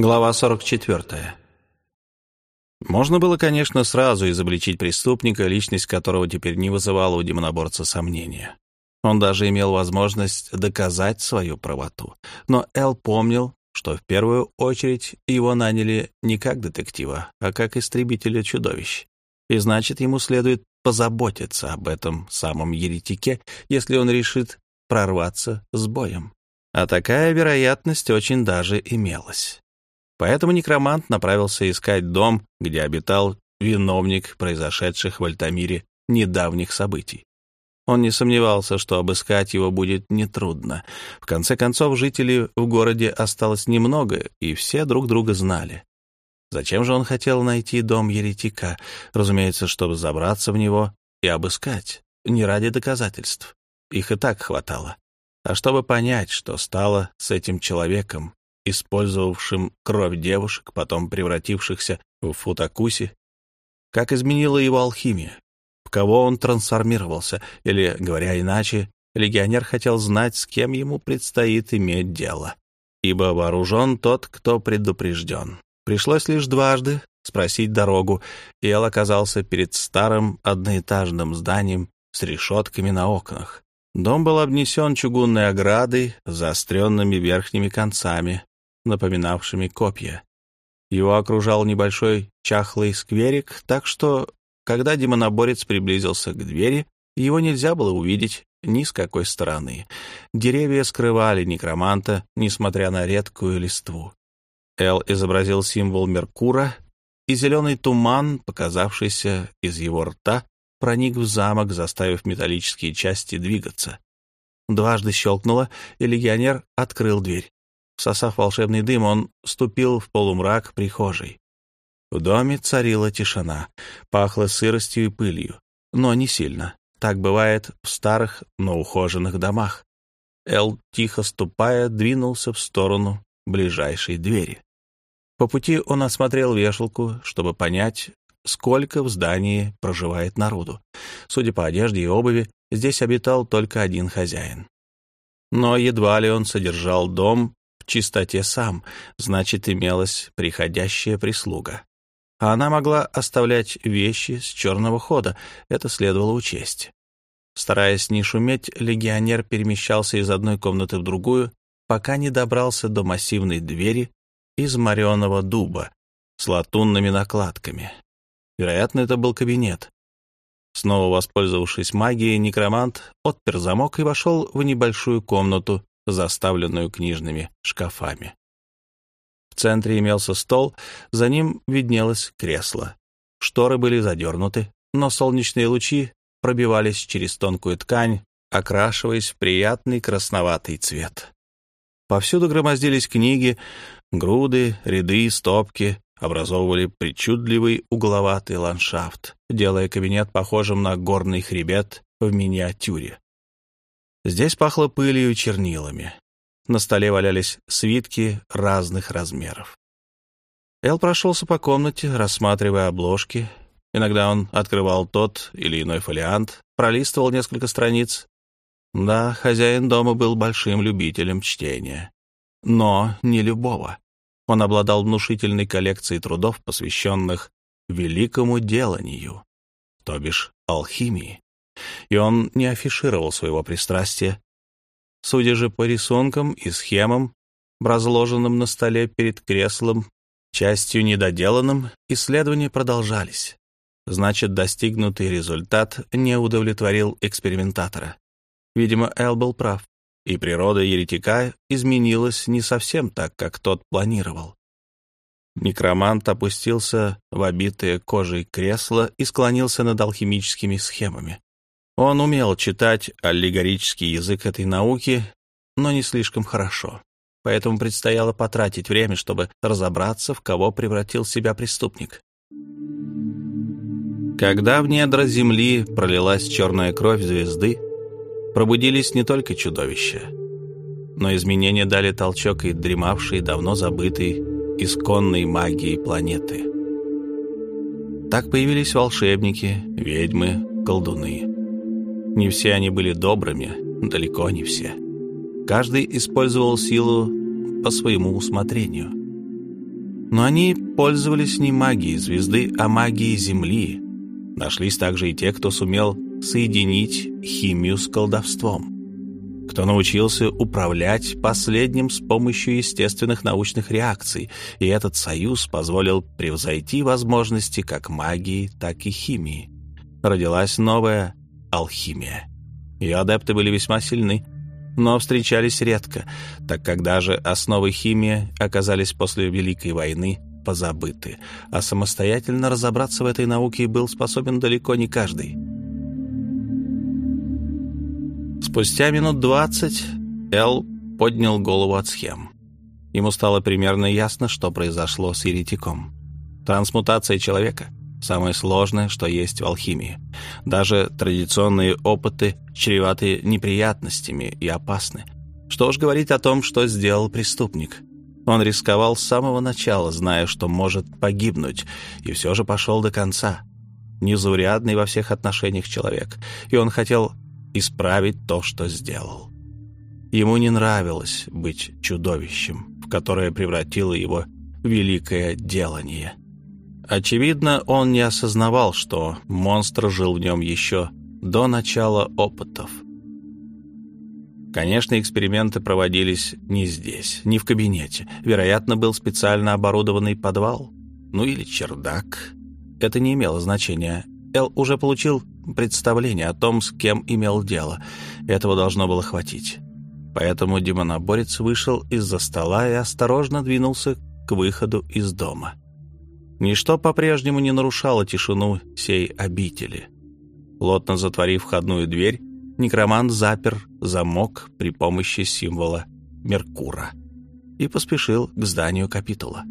Глава 44. Можно было, конечно, сразу изобличить преступника, личность которого теперь не вызывала у демоноборца сомнения. Он даже имел возможность доказать свою правоту. Но Эл помнил, что в первую очередь его наняли не как детектива, а как истребителя чудовищ. И значит, ему следует позаботиться об этом самом еретике, если он решит прорваться с боем. А такая вероятность очень даже имелась. Поэтому некромант направился искать дом, где обитал виновник произошедших в Альтамире недавних событий. Он не сомневался, что обыскать его будет нетрудно. В конце концов, жителей в городе осталось немного, и все друг друга знали. Зачем же он хотел найти дом еретика? Разумеется, чтобы забраться в него и обыскать, не ради доказательств. Их и так хватало. А чтобы понять, что стало с этим человеком, использовавшим кровь девушек, потом превратившихся в футакуси, как изменила его алхимия, в кого он трансформировался, или, говоря иначе, легионер хотел знать, с кем ему предстоит иметь дело, ибо вооружен тот, кто предупрежден. Пришлось лишь дважды спросить дорогу, и Эл оказался перед старым одноэтажным зданием с решетками на окнах. Дом был обнесен чугунной оградой заостренными верхними концами, напоминавшими копья. Его окружал небольшой чахлый скверик, так что, когда демоноборец приблизился к двери, его нельзя было увидеть ни с какой стороны. Деревья скрывали некроманта, несмотря на редкую листву. Эл изобразил символ Меркура, и зеленый туман, показавшийся из его рта, проник в замок, заставив металлические части двигаться. Дважды щелкнуло, и легионер открыл дверь. Всосав волшебный дым, он ступил в полумрак прихожей. В доме царила тишина, пахло сыростью и пылью, но не сильно. Так бывает в старых, но ухоженных домах. Эл, тихо ступая, двинулся в сторону ближайшей двери. По пути он осмотрел вешалку, чтобы понять, сколько в здании проживает народу. Судя по одежде и обуви, здесь обитал только один хозяин. Но едва ли он содержал дом чистоте сам, значит, имелась приходящая прислуга. А она могла оставлять вещи с черного хода, это следовало учесть. Стараясь не шуметь, легионер перемещался из одной комнаты в другую, пока не добрался до массивной двери из мореного дуба с латунными накладками. Вероятно, это был кабинет. Снова воспользовавшись магией, некромант отпер замок и вошел в небольшую комнату, заставленную книжными шкафами. В центре имелся стол, за ним виднелось кресло. Шторы были задернуты, но солнечные лучи пробивались через тонкую ткань, окрашиваясь в приятный красноватый цвет. Повсюду громоздились книги, груды, ряды, стопки, образовывали причудливый угловатый ландшафт, делая кабинет похожим на горный хребет в миниатюре. Здесь пахло пылью и чернилами. На столе валялись свитки разных размеров. Эл прошелся по комнате, рассматривая обложки. Иногда он открывал тот или иной фолиант, пролистывал несколько страниц. Да, хозяин дома был большим любителем чтения. Но не любого. Он обладал внушительной коллекцией трудов, посвященных великому деланию, то бишь алхимии и он не афишировал своего пристрастия. Судя же по рисункам и схемам, разложенным на столе перед креслом, частью недоделанным, исследования продолжались. Значит, достигнутый результат не удовлетворил экспериментатора. Видимо, Эл был прав, и природа еретика изменилась не совсем так, как тот планировал. Некромант опустился в обитое кожей кресло и склонился над алхимическими схемами. Он умел читать аллегорический язык этой науки, но не слишком хорошо. Поэтому предстояло потратить время, чтобы разобраться, в кого превратил себя преступник. Когда в недра земли пролилась черная кровь звезды, пробудились не только чудовища, но изменения дали толчок и дремавшей, давно забытой, исконной магии планеты. Так появились волшебники, ведьмы, колдуны. Не все они были добрыми, далеко не все. Каждый использовал силу по своему усмотрению. Но они пользовались не магией звезды, а магией Земли. Нашлись также и те, кто сумел соединить химию с колдовством кто научился управлять последним с помощью естественных научных реакций, и этот союз позволил превзойти возможности как магии, так и химии. Родилась новая алхимия. Ее адепты были весьма сильны, но встречались редко, так как даже основы химии оказались после Великой войны позабыты, а самостоятельно разобраться в этой науке был способен далеко не каждый. Спустя минут двадцать Эл поднял голову от схем. Ему стало примерно ясно, что произошло с еретиком. Трансмутация человека — самое сложное, что есть в алхимии. Даже традиционные опыты чреваты неприятностями и опасны. Что уж говорить о том, что сделал преступник. Он рисковал с самого начала, зная, что может погибнуть, и все же пошел до конца. Незаурядный во всех отношениях человек, и он хотел исправить то, что сделал. Ему не нравилось быть чудовищем, в которое превратило его великое делание. Очевидно, он не осознавал, что монстр жил в нем еще до начала опытов. Конечно, эксперименты проводились не здесь, не в кабинете. Вероятно, был специально оборудованный подвал, ну или чердак. Это не имело значения. Эл уже получил представление о том, с кем имел дело. Этого должно было хватить. Поэтому демоноборец вышел из-за стола и осторожно двинулся к выходу из дома. Ничто по-прежнему не нарушало тишину сей обители. Плотно затворив входную дверь, некромант запер замок при помощи символа Меркура и поспешил к зданию капитула.